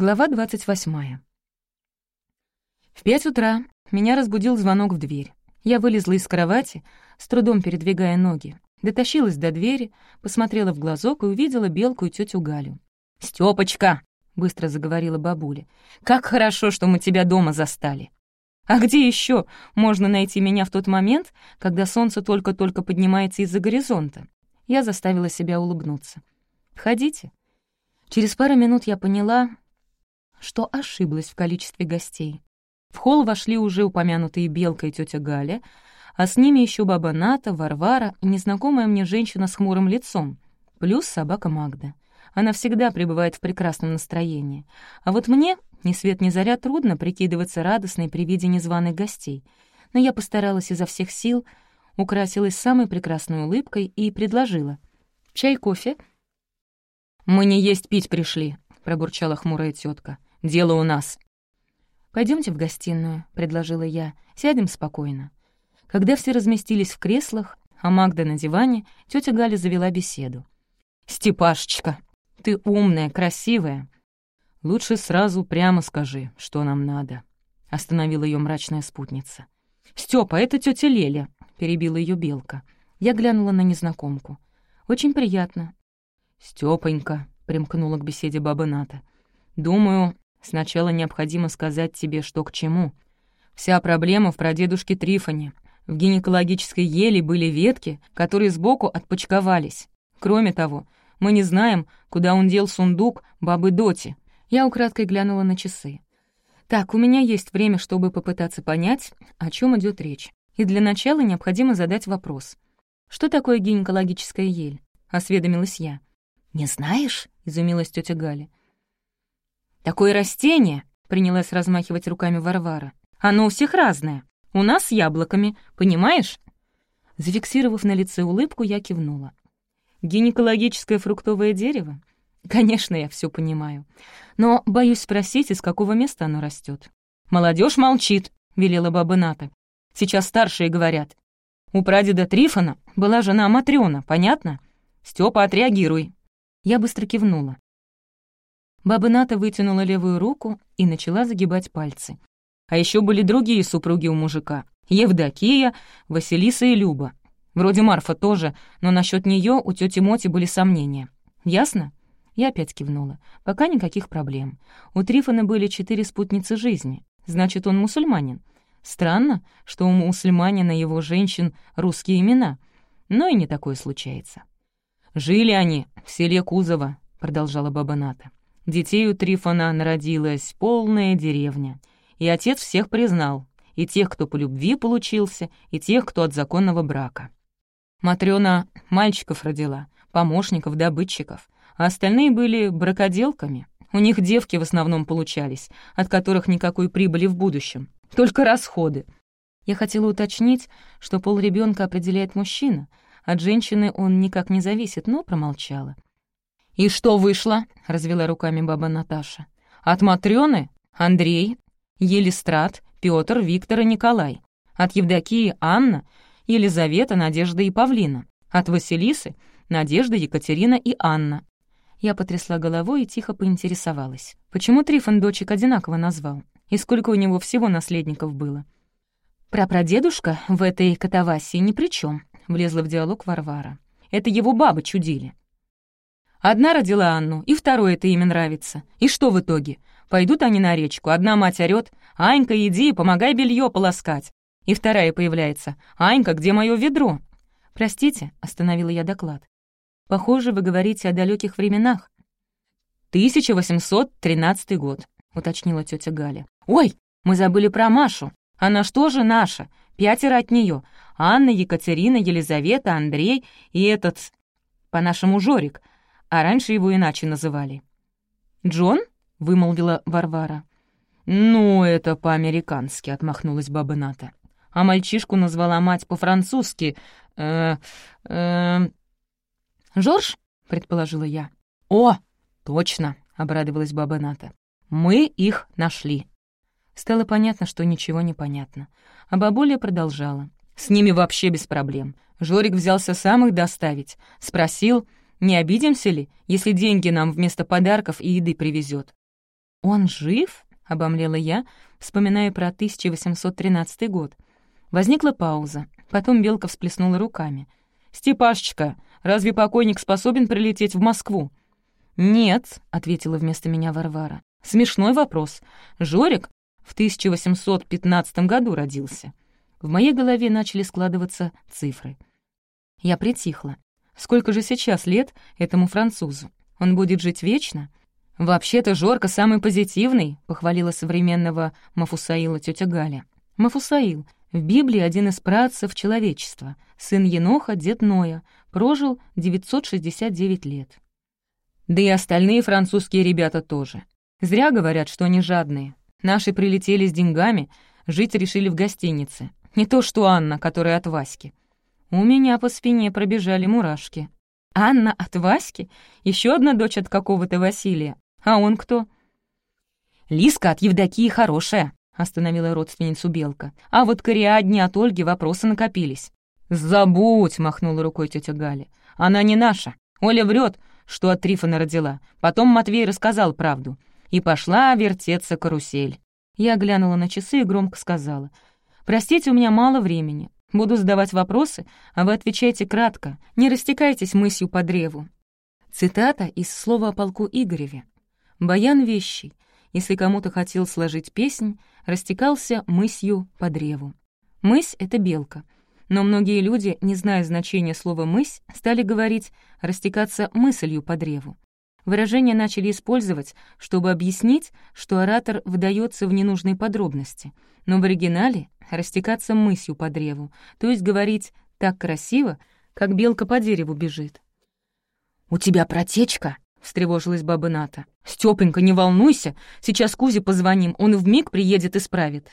Глава 28. В пять утра меня разбудил звонок в дверь. Я вылезла из кровати, с трудом передвигая ноги, дотащилась до двери, посмотрела в глазок и увидела белку и тетю Галю. «Стёпочка!» — быстро заговорила бабуля. «Как хорошо, что мы тебя дома застали!» «А где еще можно найти меня в тот момент, когда солнце только-только поднимается из-за горизонта?» Я заставила себя улыбнуться. «Входите». Через пару минут я поняла, что ошиблась в количестве гостей. В холл вошли уже упомянутые Белка и тетя Галя, а с ними еще баба Ната, Варвара и незнакомая мне женщина с хмурым лицом, плюс собака Магда. Она всегда пребывает в прекрасном настроении. А вот мне, ни свет ни заря, трудно прикидываться радостной при виде незваных гостей. Но я постаралась изо всех сил, украсилась самой прекрасной улыбкой и предложила. «Чай, кофе?» «Мы не есть пить пришли», — пробурчала хмурая тетка. Дело у нас». Пойдемте в гостиную», — предложила я. «Сядем спокойно». Когда все разместились в креслах, а Магда на диване, тетя Галя завела беседу. «Степашечка, ты умная, красивая. Лучше сразу прямо скажи, что нам надо», — остановила ее мрачная спутница. «Степа, это тетя Леля», — перебила ее Белка. Я глянула на незнакомку. «Очень приятно». «Степонька», — примкнула к беседе баба Ната. «Думаю, Сначала необходимо сказать тебе, что к чему. Вся проблема в прадедушке Трифоне. В гинекологической еле были ветки, которые сбоку отпочковались. Кроме того, мы не знаем, куда он дел сундук бабы Доти. Я украдкой глянула на часы. Так, у меня есть время, чтобы попытаться понять, о чем идет речь. И для начала необходимо задать вопрос. «Что такое гинекологическая ель?» — осведомилась я. «Не знаешь?» — изумилась тетя Галя. «Такое растение!» — принялась размахивать руками Варвара. «Оно у всех разное. У нас с яблоками, понимаешь?» Зафиксировав на лице улыбку, я кивнула. «Гинекологическое фруктовое дерево? Конечно, я все понимаю. Но боюсь спросить, из какого места оно растет. Молодежь молчит», — велела баба Ната. «Сейчас старшие говорят. У прадеда Трифона была жена Матрёна, понятно? Степа, отреагируй». Я быстро кивнула. Баба Ната вытянула левую руку и начала загибать пальцы. А еще были другие супруги у мужика. Евдокия, Василиса и Люба. Вроде Марфа тоже, но насчет нее у тети Моти были сомнения. Ясно? Я опять кивнула. Пока никаких проблем. У Трифона были четыре спутницы жизни. Значит, он мусульманин. Странно, что у мусульманина его женщин русские имена. Но и не такое случается. «Жили они в селе Кузово», — продолжала баба Ната. Детей у Трифона народилась полная деревня. И отец всех признал, и тех, кто по любви получился, и тех, кто от законного брака. Матрёна мальчиков родила, помощников, добытчиков, а остальные были бракоделками. У них девки в основном получались, от которых никакой прибыли в будущем, только расходы. Я хотела уточнить, что пол ребенка определяет мужчина, от женщины он никак не зависит, но промолчала. «И что вышло?» — развела руками баба Наташа. «От Матрёны — Андрей, Елистрат, Пётр, Виктор и Николай. От Евдокии — Анна, Елизавета, Надежда и Павлина. От Василисы — Надежда, Екатерина и Анна». Я потрясла головой и тихо поинтересовалась. Почему Трифон дочек одинаково назвал? И сколько у него всего наследников было? Прапрадедушка в этой катавасии ни при чем, влезла в диалог Варвара. Это его бабы чудили. Одна родила Анну, и второй это имя нравится. И что в итоге? Пойдут они на речку, одна мать орёт, «Анька, иди, помогай белье полоскать». И вторая появляется, «Анька, где мое ведро?» «Простите», — остановила я доклад. «Похоже, вы говорите о далеких временах». «1813 год», — уточнила тетя Галя. «Ой, мы забыли про Машу. Она что же наша? Пятеро от нее. Анна, Екатерина, Елизавета, Андрей и этот, по-нашему, Жорик а раньше его иначе называли. «Джон?» — вымолвила Варвара. «Ну, это по-американски», — отмахнулась баба Ната. «А мальчишку назвала мать по-французски. Э, э, «Жорж?» — предположила я. «О, точно!» — обрадовалась баба Ната. «Мы их нашли». Стало понятно, что ничего не понятно. А бабуля продолжала. «С ними вообще без проблем. Жорик взялся сам их доставить. Спросил, не обидимся ли, если деньги нам вместо подарков и еды привезет? «Он жив?» — обомлела я, вспоминая про 1813 год. Возникла пауза. Потом Белка всплеснула руками. «Степашечка, разве покойник способен прилететь в Москву?» «Нет», — ответила вместо меня Варвара. «Смешной вопрос. Жорик в 1815 году родился». В моей голове начали складываться цифры. Я притихла. Сколько же сейчас лет этому французу? Он будет жить вечно? «Вообще-то Жорка самый позитивный», — похвалила современного Мафусаила тетя Галя. Мафусаил — в Библии один из працев человечества, сын Еноха, дед Ноя, прожил 969 лет. Да и остальные французские ребята тоже. Зря говорят, что они жадные. Наши прилетели с деньгами, жить решили в гостинице. Не то что Анна, которая от Васьки. У меня по спине пробежали мурашки. Анна от Васьки? Еще одна дочь от какого-то Василия. А он кто? Лиска от Евдокии хорошая, остановила родственницу Белка. А вот к Ариадне от Ольги вопросы накопились. «Забудь!» — махнула рукой тетя Галя. «Она не наша. Оля врет, что от Трифона родила. Потом Матвей рассказал правду. И пошла вертеться карусель». Я глянула на часы и громко сказала. «Простите, у меня мало времени. Буду задавать вопросы, а вы отвечайте кратко. Не растекайтесь мысью по древу». Цитата из слова о полку Игореве. Баян вещий, если кому-то хотел сложить песнь, растекался мысью по древу. Мысь — это белка. Но многие люди, не зная значения слова «мысь», стали говорить «растекаться мыслью по древу». Выражение начали использовать, чтобы объяснить, что оратор вдается в ненужные подробности, но в оригинале — растекаться мысью по древу, то есть говорить так красиво, как белка по дереву бежит. «У тебя протечка?» — встревожилась баба Ната. «Стёпенька, не волнуйся, сейчас Кузе позвоним, он вмиг приедет и справит».